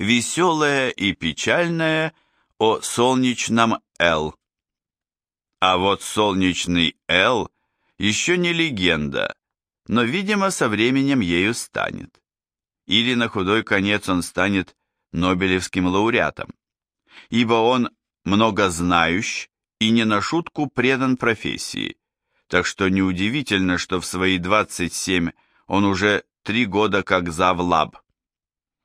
веселое и печальное о солнечном Л. А вот солнечный Л еще не легенда, но, видимо, со временем ею станет. Или на худой конец он станет Нобелевским лауреатом, ибо он многознающ и не на шутку предан профессии, так что неудивительно, что в свои 27 он уже три года как завлаб.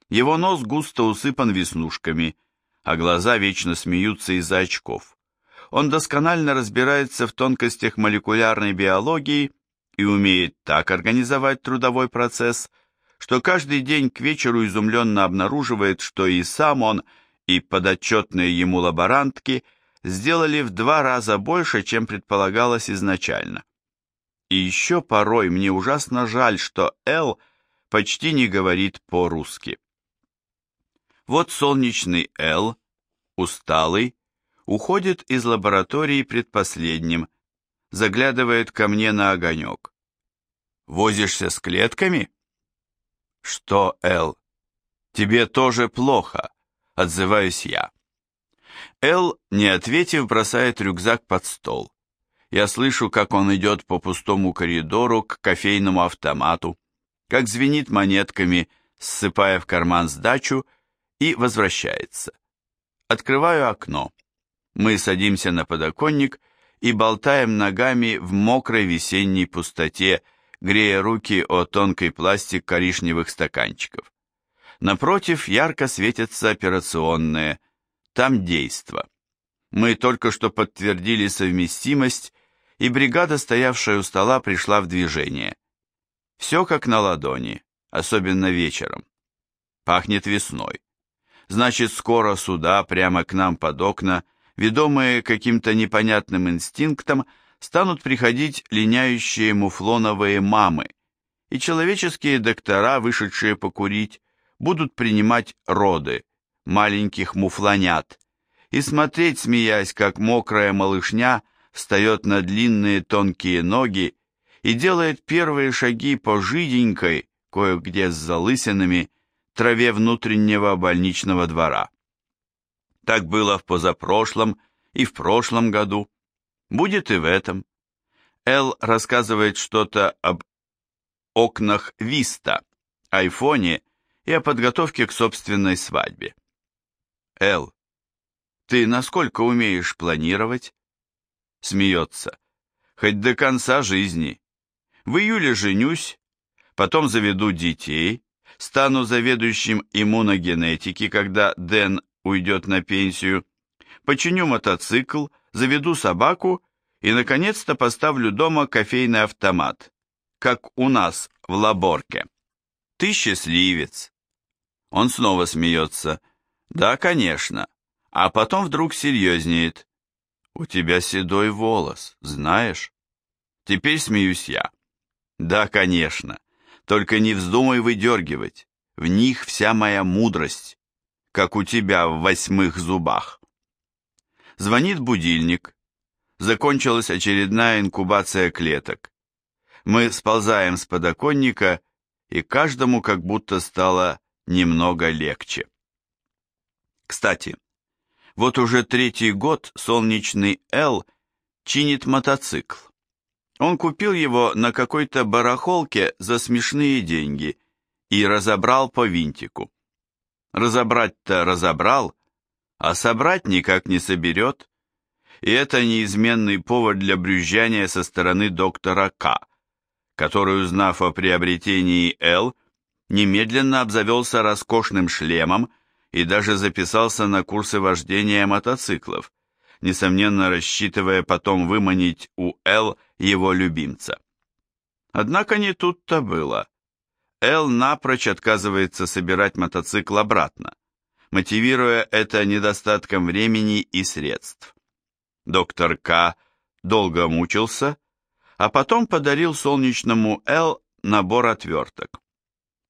Его нос густо усыпан веснушками, а глаза вечно смеются из-за очков. Он досконально разбирается в тонкостях молекулярной биологии и умеет так организовать трудовой процесс, что каждый день к вечеру изумленно обнаруживает, что и сам он, и подотчетные ему лаборантки сделали в два раза больше, чем предполагалось изначально. И еще порой мне ужасно жаль, что Эл почти не говорит по-русски. Вот солнечный Эл, усталый, уходит из лаборатории предпоследним, заглядывает ко мне на огонек. «Возишься с клетками?» «Что, Эл, тебе тоже плохо?» — отзываюсь я. Эл, не ответив, бросает рюкзак под стол. Я слышу, как он идет по пустому коридору к кофейному автомату, как звенит монетками, ссыпая в карман сдачу, и возвращается. Открываю окно. Мы садимся на подоконник и болтаем ногами в мокрой весенней пустоте, грея руки о тонкий пластик коричневых стаканчиков. Напротив ярко светятся операционные, там действо. Мы только что подтвердили совместимость и бригада, стоявшая у стола, пришла в движение. Все как на ладони, особенно вечером. Пахнет весной. Значит, скоро сюда, прямо к нам под окна, ведомые каким-то непонятным инстинктом, станут приходить линяющие муфлоновые мамы, и человеческие доктора, вышедшие покурить, будут принимать роды маленьких муфлонят. И смотреть, смеясь, как мокрая малышня – встает на длинные тонкие ноги и делает первые шаги по жиденькой, кое-где с залысинами, траве внутреннего больничного двора. Так было в позапрошлом и в прошлом году. Будет и в этом. Эл рассказывает что-то об окнах Виста, айфоне и о подготовке к собственной свадьбе. Эл, ты насколько умеешь планировать? смеется. Хоть до конца жизни. В июле женюсь, потом заведу детей, стану заведующим иммуногенетики, когда Дэн уйдет на пенсию, починю мотоцикл, заведу собаку и, наконец-то, поставлю дома кофейный автомат, как у нас в Лаборке. Ты счастливец. Он снова смеется. Да, конечно. А потом вдруг серьезнеет. «У тебя седой волос, знаешь?» Теперь смеюсь я. «Да, конечно. Только не вздумай выдергивать. В них вся моя мудрость, как у тебя в восьмых зубах». Звонит будильник. Закончилась очередная инкубация клеток. Мы сползаем с подоконника, и каждому как будто стало немного легче. Кстати, вот уже третий год солнечный Л чинит мотоцикл. Он купил его на какой-то барахолке за смешные деньги и разобрал по винтику. Разобрать-то разобрал, а собрать никак не соберет. И это неизменный повод для брюзжания со стороны доктора К, который, узнав о приобретении Л, немедленно обзавелся роскошным шлемом и даже записался на курсы вождения мотоциклов, несомненно рассчитывая потом выманить у Эл его любимца. Однако не тут-то было. Эл напрочь отказывается собирать мотоцикл обратно, мотивируя это недостатком времени и средств. Доктор К. долго мучился, а потом подарил солнечному Эл набор отверток.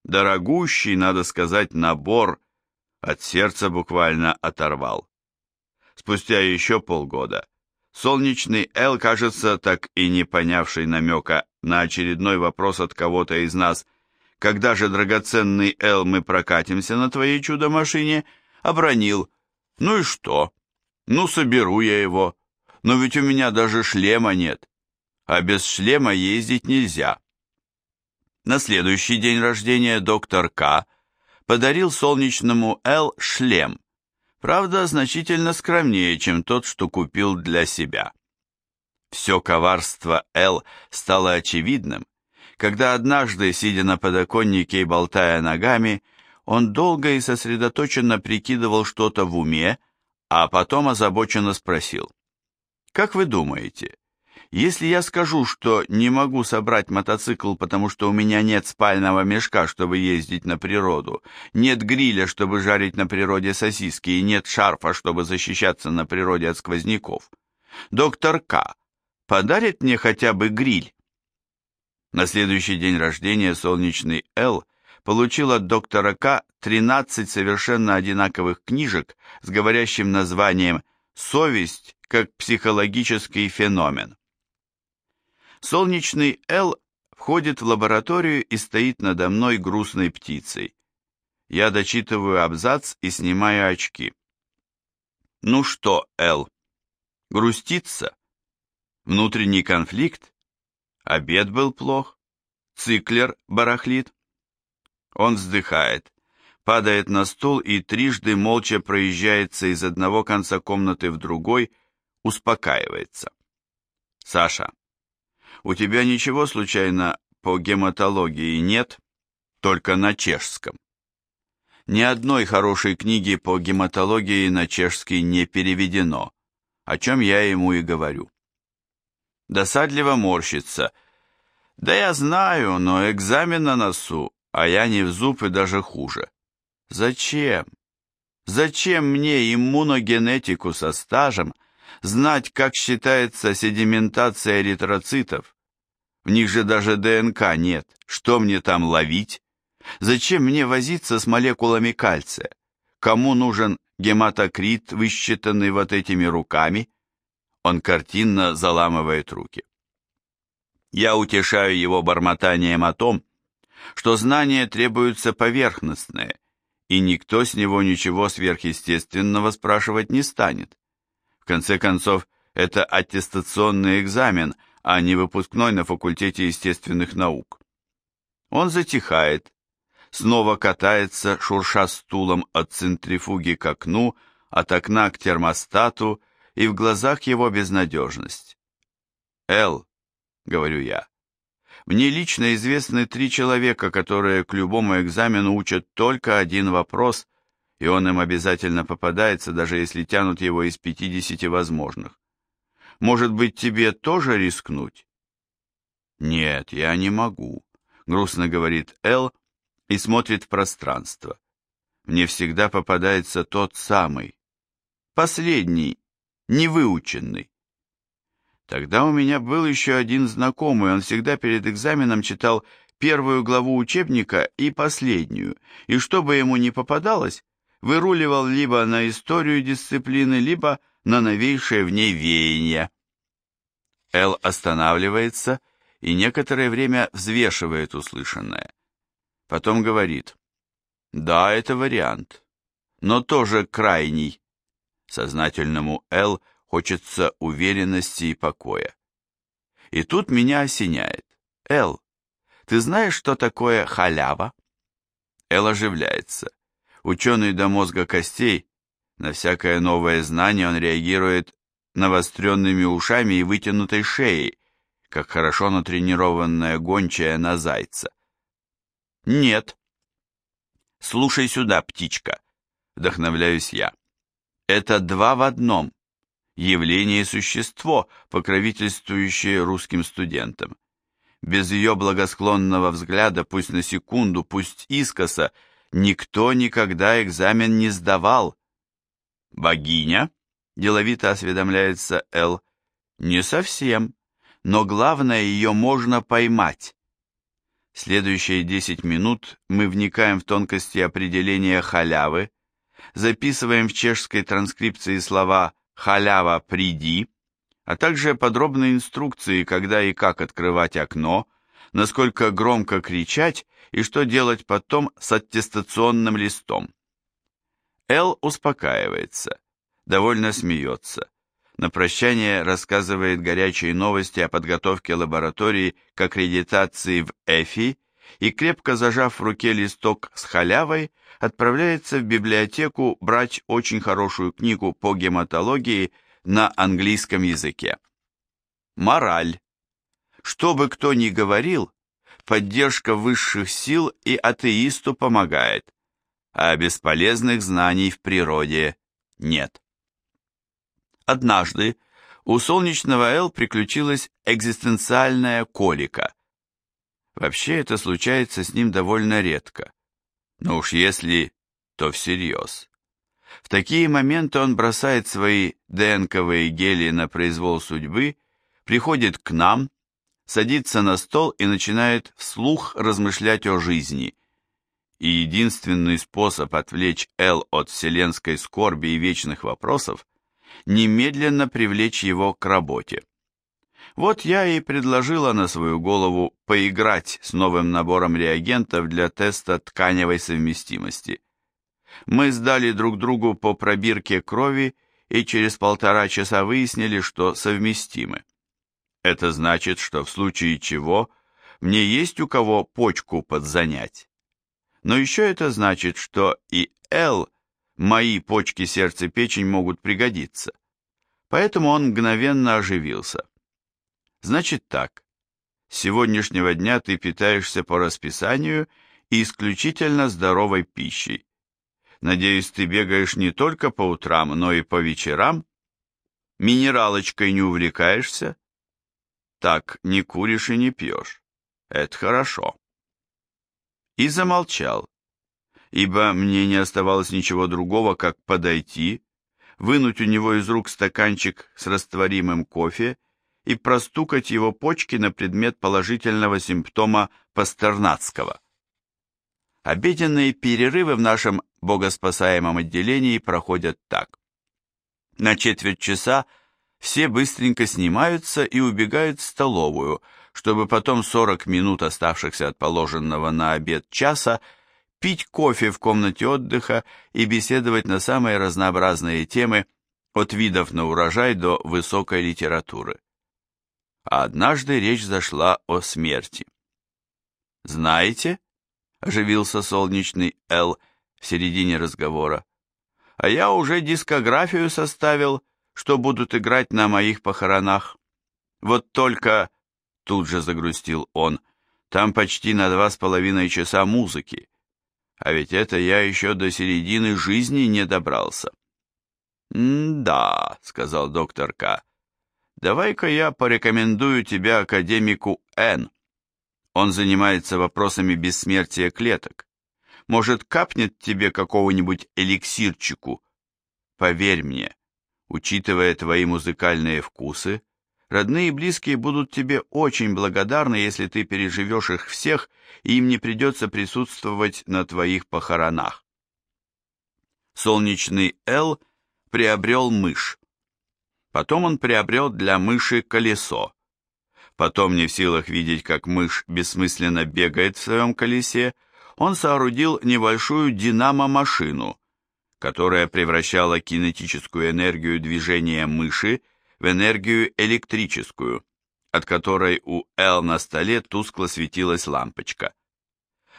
Дорогущий, надо сказать, набор от сердца буквально оторвал. Спустя еще полгода солнечный Эл, кажется, так и не понявший намека на очередной вопрос от кого-то из нас, когда же, драгоценный Эл, мы прокатимся на твоей чудо-машине, обронил. Ну и что? Ну, соберу я его. Но ведь у меня даже шлема нет. А без шлема ездить нельзя. На следующий день рождения доктор К. подарил солнечному Эл шлем. Правда, значительно скромнее, чем тот, что купил для себя. Все коварство Эл стало очевидным, когда однажды, сидя на подоконнике и болтая ногами, он долго и сосредоточенно прикидывал что-то в уме, а потом озабоченно спросил. «Как вы думаете, если я скажу, что не могу собрать мотоцикл, потому что у меня нет спального мешка, чтобы ездить на природу, нет гриля, чтобы жарить на природе сосиски, и нет шарфа, чтобы защищаться на природе от сквозняков, доктор К. подарит мне хотя бы гриль?» На следующий день рождения солнечный Л получил от доктора К 13 совершенно одинаковых книжек с говорящим названием «Совесть как психологический феномен». Солнечный Л входит в лабораторию и стоит надо мной грустной птицей. Я дочитываю абзац и снимаю очки. Ну что, Л, грустится? Внутренний конфликт? Обед был плох. Циклер барахлит. Он вздыхает, падает на стул и трижды молча проезжается из одного конца комнаты в другой, успокаивается. Саша, у тебя ничего случайно по гематологии нет? Только на чешском. Ни одной хорошей книги по гематологии на чешский не переведено, о чем я ему и говорю досадливо морщится. Да я знаю, но экзамен на носу, а я не в зуб и даже хуже. Зачем? Зачем мне иммуногенетику со стажем знать, как считается седиментация эритроцитов? В них же даже ДНК нет. Что мне там ловить? Зачем мне возиться с молекулами кальция? Кому нужен гематокрит, высчитанный вот этими руками? Он картинно заламывает руки. Я утешаю его бормотанием о том, что знания требуются поверхностные, и никто с него ничего сверхъестественного спрашивать не станет. В конце концов, это аттестационный экзамен, а не выпускной на факультете естественных наук. Он затихает, снова катается, шурша стулом от центрифуги к окну, от окна к термостату и в глазах его безнадежность. «Эл», — говорю я, — «мне лично известны три человека, которые к любому экзамену учат только один вопрос, и он им обязательно попадается, даже если тянут его из пятидесяти возможных. Может быть, тебе тоже рискнуть?» «Нет, я не могу», — грустно говорит Эл и смотрит в пространство. «Мне всегда попадается тот самый, последний невыученный. Тогда у меня был еще один знакомый, он всегда перед экзаменом читал первую главу учебника и последнюю, и что бы ему ни попадалось, выруливал либо на историю дисциплины, либо на новейшее в ней веяние. Эл останавливается и некоторое время взвешивает услышанное. Потом говорит, да, это вариант, но тоже крайний. Сознательному Л хочется уверенности и покоя. И тут меня осеняет. Л, ты знаешь, что такое халява? Эл оживляется. Ученый до мозга костей, на всякое новое знание он реагирует навостренными ушами и вытянутой шеей, как хорошо натренированная гончая на зайца. Нет. Слушай сюда, птичка, вдохновляюсь я. Это два в одном. Явление и существо, покровительствующее русским студентам. Без ее благосклонного взгляда, пусть на секунду, пусть искоса, никто никогда экзамен не сдавал. «Богиня?» – деловито осведомляется Эл. «Не совсем, но главное, ее можно поймать». Следующие десять минут мы вникаем в тонкости определения халявы, записываем в чешской транскрипции слова «халява, приди», а также подробные инструкции, когда и как открывать окно, насколько громко кричать и что делать потом с аттестационным листом. Эл успокаивается, довольно смеется. На прощание рассказывает горячие новости о подготовке лаборатории к аккредитации в ЭФИ и, крепко зажав в руке листок с халявой, отправляется в библиотеку брать очень хорошую книгу по гематологии на английском языке. Мораль. Что бы кто ни говорил, поддержка высших сил и атеисту помогает, а бесполезных знаний в природе нет. Однажды у солнечного Эл приключилась экзистенциальная колика. Вообще это случается с ним довольно редко. Но уж если, то всерьез. В такие моменты он бросает свои ДНКовые гели на произвол судьбы, приходит к нам, садится на стол и начинает вслух размышлять о жизни. И единственный способ отвлечь Эл от вселенской скорби и вечных вопросов – немедленно привлечь его к работе. Вот я и предложила на свою голову поиграть с новым набором реагентов для теста тканевой совместимости. Мы сдали друг другу по пробирке крови и через полтора часа выяснили, что совместимы. Это значит, что в случае чего мне есть у кого почку подзанять. Но еще это значит, что и Л, мои почки, сердце, печень могут пригодиться. Поэтому он мгновенно оживился. Значит так, с сегодняшнего дня ты питаешься по расписанию и исключительно здоровой пищей. Надеюсь, ты бегаешь не только по утрам, но и по вечерам? Минералочкой не увлекаешься? Так, не куришь и не пьешь. Это хорошо. И замолчал, ибо мне не оставалось ничего другого, как подойти, вынуть у него из рук стаканчик с растворимым кофе и простукать его почки на предмет положительного симптома Пастернацкого. Обеденные перерывы в нашем богоспасаемом отделении проходят так. На четверть часа все быстренько снимаются и убегают в столовую, чтобы потом 40 минут оставшихся от положенного на обед часа пить кофе в комнате отдыха и беседовать на самые разнообразные темы от видов на урожай до высокой литературы. А однажды речь зашла о смерти. «Знаете?» – оживился солнечный Эл в середине разговора. «А я уже дискографию составил, что будут играть на моих похоронах. Вот только...» – тут же загрустил он. «Там почти на два с половиной часа музыки. А ведь это я еще до середины жизни не добрался». «Да», — сказал доктор К. Давай-ка я порекомендую тебя академику Н. Он занимается вопросами бессмертия клеток. Может, капнет тебе какого-нибудь эликсирчику? Поверь мне, учитывая твои музыкальные вкусы, родные и близкие будут тебе очень благодарны, если ты переживешь их всех, и им не придется присутствовать на твоих похоронах. Солнечный Л приобрел мышь. Потом он приобрел для мыши колесо. Потом, не в силах видеть, как мышь бессмысленно бегает в своем колесе, он соорудил небольшую динамо-машину, которая превращала кинетическую энергию движения мыши в энергию электрическую, от которой у Эл на столе тускло светилась лампочка.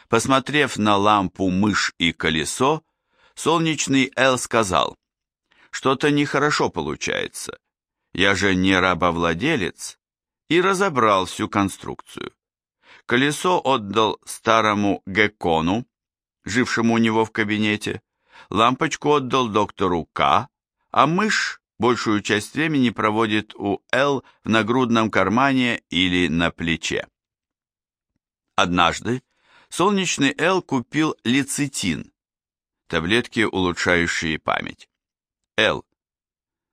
Посмотрев на лампу мышь и колесо, солнечный Эл сказал, «Что-то нехорошо получается я же не рабовладелец, и разобрал всю конструкцию. Колесо отдал старому Геккону, жившему у него в кабинете, лампочку отдал доктору К, а мышь большую часть времени проводит у Л в нагрудном кармане или на плече. Однажды солнечный Л купил лецитин, таблетки, улучшающие память. Л,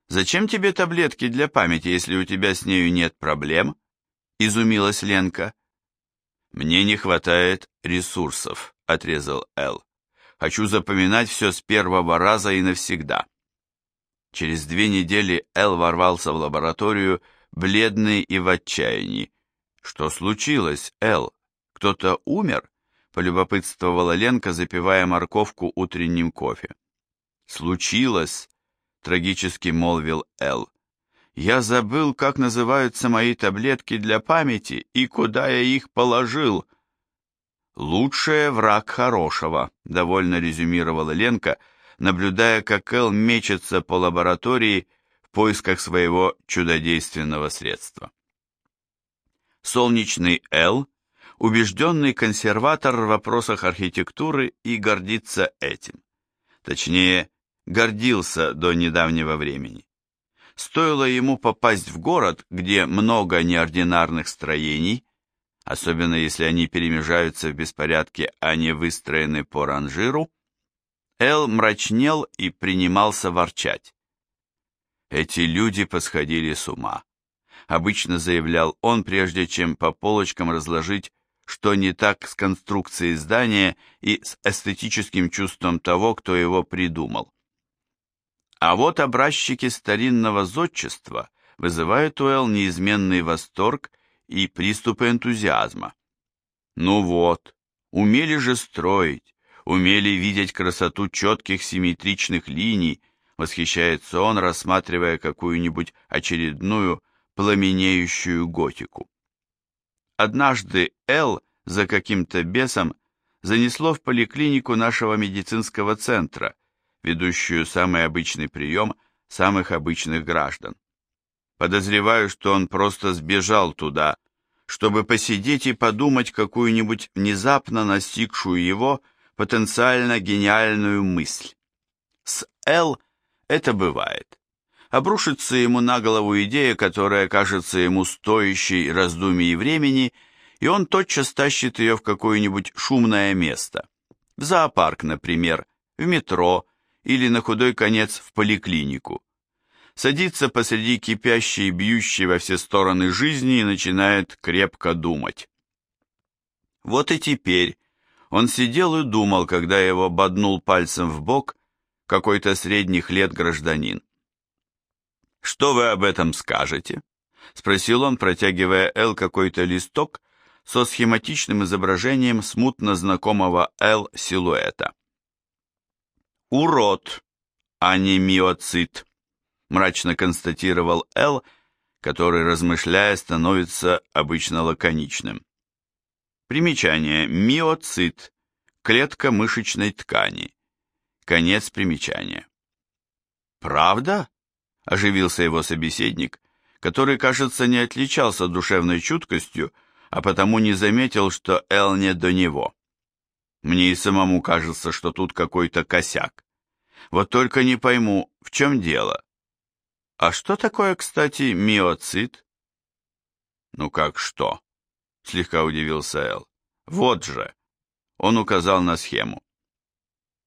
«Зачем тебе таблетки для памяти, если у тебя с нею нет проблем?» – изумилась Ленка. «Мне не хватает ресурсов», – отрезал Эл. «Хочу запоминать все с первого раза и навсегда». Через две недели Эл ворвался в лабораторию, бледный и в отчаянии. «Что случилось, Эл?» кто-то умер?» — полюбопытствовала Ленка, запивая морковку утренним кофе. «Случилось», — трагически молвил Эл. «Я забыл, как называются мои таблетки для памяти и куда я их положил». «Лучшее враг хорошего», — довольно резюмировала Ленка, наблюдая, как Эл мечется по лаборатории в поисках своего чудодейственного средства. Солнечный Эл – убежденный консерватор в вопросах архитектуры и гордится этим. Точнее, гордился до недавнего времени. Стоило ему попасть в город, где много неординарных строений, особенно если они перемежаются в беспорядке, а не выстроены по ранжиру, Эл мрачнел и принимался ворчать. Эти люди посходили с ума. Обычно заявлял он, прежде чем по полочкам разложить, что не так с конструкцией здания и с эстетическим чувством того, кто его придумал. А вот образчики старинного зодчества вызывают у Эл неизменный восторг и приступы энтузиазма. Ну вот, умели же строить, умели видеть красоту четких симметричных линий, восхищается он, рассматривая какую-нибудь очередную пламенеющую готику. Однажды Эл за каким-то бесом занесло в поликлинику нашего медицинского центра – ведущую самый обычный прием самых обычных граждан. Подозреваю, что он просто сбежал туда, чтобы посидеть и подумать какую-нибудь внезапно настигшую его потенциально гениальную мысль. С Л это бывает. Обрушится ему на голову идея, которая кажется ему стоящей раздумий и времени, и он тотчас тащит ее в какое-нибудь шумное место. В зоопарк, например, в метро, или на худой конец в поликлинику. Садится посреди кипящей и бьющей во все стороны жизни и начинает крепко думать. Вот и теперь он сидел и думал, когда его боднул пальцем в бок какой-то средних лет гражданин. «Что вы об этом скажете?» — спросил он, протягивая Эл какой-то листок со схематичным изображением смутно знакомого Эл силуэта. «Урод, а не миоцит», – мрачно констатировал Эл, который, размышляя, становится обычно лаконичным. Примечание. Миоцит. Клетка мышечной ткани. Конец примечания. «Правда?» – оживился его собеседник, который, кажется, не отличался душевной чуткостью, а потому не заметил, что Эл не до него. Мне и самому кажется, что тут какой-то косяк. Вот только не пойму, в чем дело. А что такое, кстати, миоцит? Ну как что? Слегка удивился Эл. Вот же. Он указал на схему.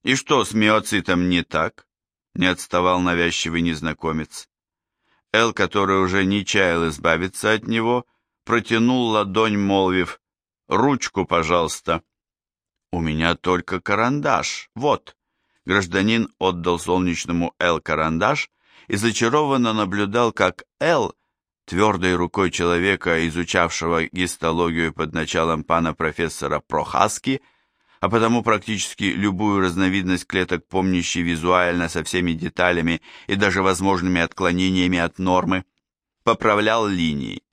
И что с миоцитом не так? Не отставал навязчивый незнакомец. Эл, который уже не чаял избавиться от него, протянул ладонь, молвив, «Ручку, пожалуйста». «У меня только карандаш, вот». Гражданин отдал солнечному Эл карандаш и зачарованно наблюдал, как Эл, твердой рукой человека, изучавшего гистологию под началом пана профессора Прохаски, а потому практически любую разновидность клеток, помнящий визуально со всеми деталями и даже возможными отклонениями от нормы, поправлял линии.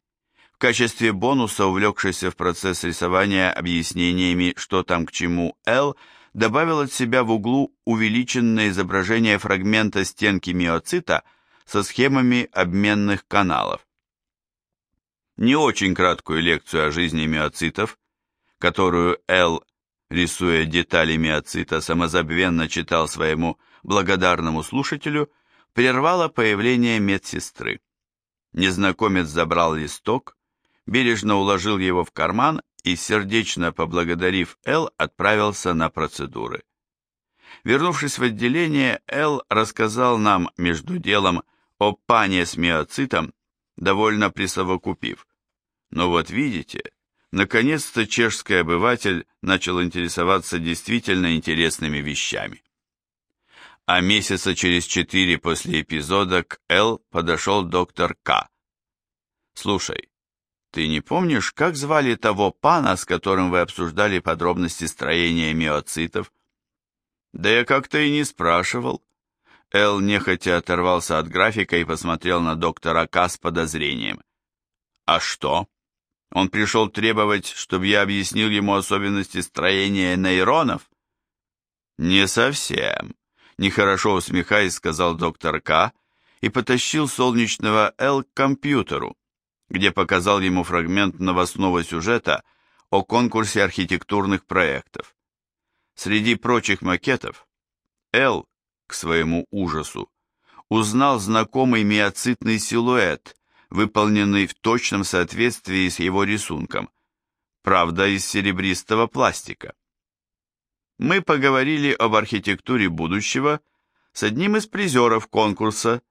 В качестве бонуса, увлекшийся в процесс рисования объяснениями, что там к чему, Л добавил от себя в углу увеличенное изображение фрагмента стенки миоцита со схемами обменных каналов. Не очень краткую лекцию о жизни миоцитов, которую Л, рисуя детали миоцита, самозабвенно читал своему благодарному слушателю, прервало появление медсестры. Незнакомец забрал листок, бережно уложил его в карман и, сердечно поблагодарив Эл, отправился на процедуры. Вернувшись в отделение, Эл рассказал нам между делом о пане с миоцитом, довольно присовокупив. Но вот видите, наконец-то чешский обыватель начал интересоваться действительно интересными вещами. А месяца через четыре после эпизода к Эл подошел доктор К. «Слушай, Ты не помнишь, как звали того пана, с которым вы обсуждали подробности строения миоцитов? Да я как-то и не спрашивал. Эл нехотя оторвался от графика и посмотрел на доктора К с подозрением. А что? Он пришел требовать, чтобы я объяснил ему особенности строения нейронов? Не совсем. Нехорошо усмехаясь, сказал доктор К и потащил солнечного Л к компьютеру, где показал ему фрагмент новостного сюжета о конкурсе архитектурных проектов. Среди прочих макетов Л, к своему ужасу, узнал знакомый миоцитный силуэт, выполненный в точном соответствии с его рисунком, правда из серебристого пластика. Мы поговорили об архитектуре будущего с одним из призеров конкурса,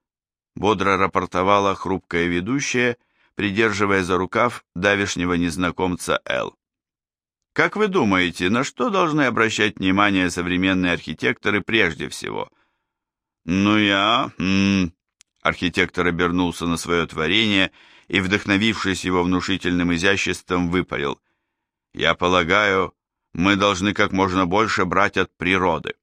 бодро рапортовала хрупкая ведущая, придерживая за рукав давешнего незнакомца Эл. Как вы думаете, на что должны обращать внимание современные архитекторы прежде всего? Ну я... -м, архитектор обернулся на свое творение и, вдохновившись его внушительным изяществом, выпалил. Я полагаю, мы должны как можно больше брать от природы.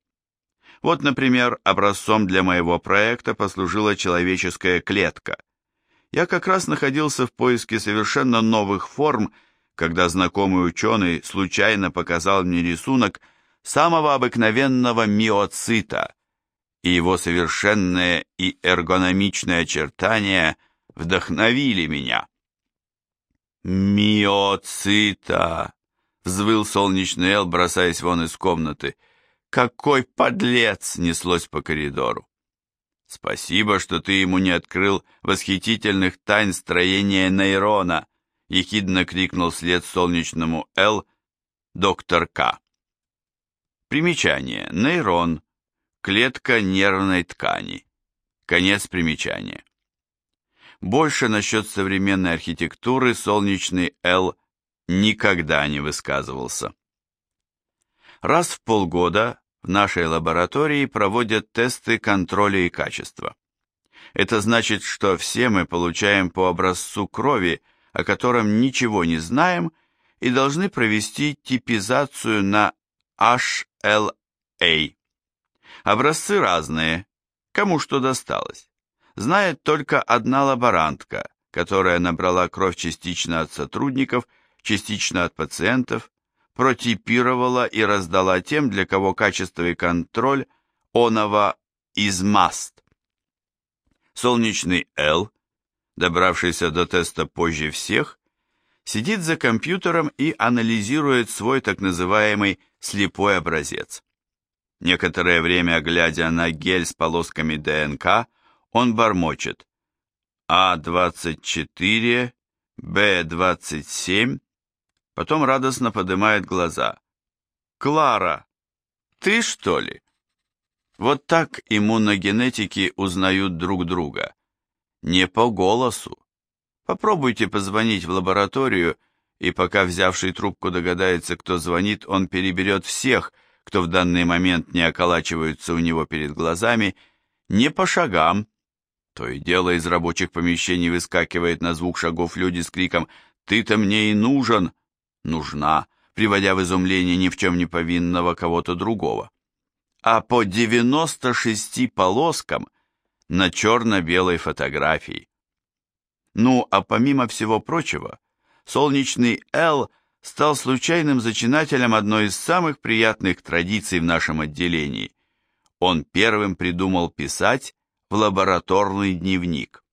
Вот, например, образцом для моего проекта послужила человеческая клетка. Я как раз находился в поиске совершенно новых форм, когда знакомый ученый случайно показал мне рисунок самого обыкновенного миоцита, и его совершенные и эргономичные очертания вдохновили меня. «Миоцита!» — взвыл солнечный Эл, бросаясь вон из комнаты. «Какой подлец!» — неслось по коридору. «Спасибо, что ты ему не открыл восхитительных тайн строения нейрона!» ехидно крикнул вслед солнечному «Л» доктор К. Примечание. Нейрон. Клетка нервной ткани. Конец примечания. Больше насчет современной архитектуры солнечный «Л» никогда не высказывался. Раз в полгода в нашей лаборатории проводят тесты контроля и качества. Это значит, что все мы получаем по образцу крови о котором ничего не знаем и должны провести типизацию на HLA. Образцы разные, кому что досталось. Знает только одна лаборантка, которая набрала кровь частично от сотрудников, частично от пациентов, протипировала и раздала тем, для кого качество и контроль оного из маст. Солнечный Л добравшийся до теста позже всех, сидит за компьютером и анализирует свой так называемый слепой образец. Некоторое время, глядя на гель с полосками ДНК, он бормочет А24, Б27, потом радостно поднимает глаза. «Клара, ты что ли?» Вот так иммуногенетики узнают друг друга. Не по голосу. Попробуйте позвонить в лабораторию, и пока взявший трубку догадается, кто звонит, он переберет всех, кто в данный момент не околачиваются у него перед глазами, не по шагам. То и дело из рабочих помещений выскакивает на звук шагов люди с криком «Ты-то мне и нужен!» «Нужна!» приводя в изумление ни в чем не повинного кого-то другого. А по 96 полоскам – на черно-белой фотографии. Ну, а помимо всего прочего, солнечный Л стал случайным зачинателем одной из самых приятных традиций в нашем отделении. Он первым придумал писать в лабораторный дневник.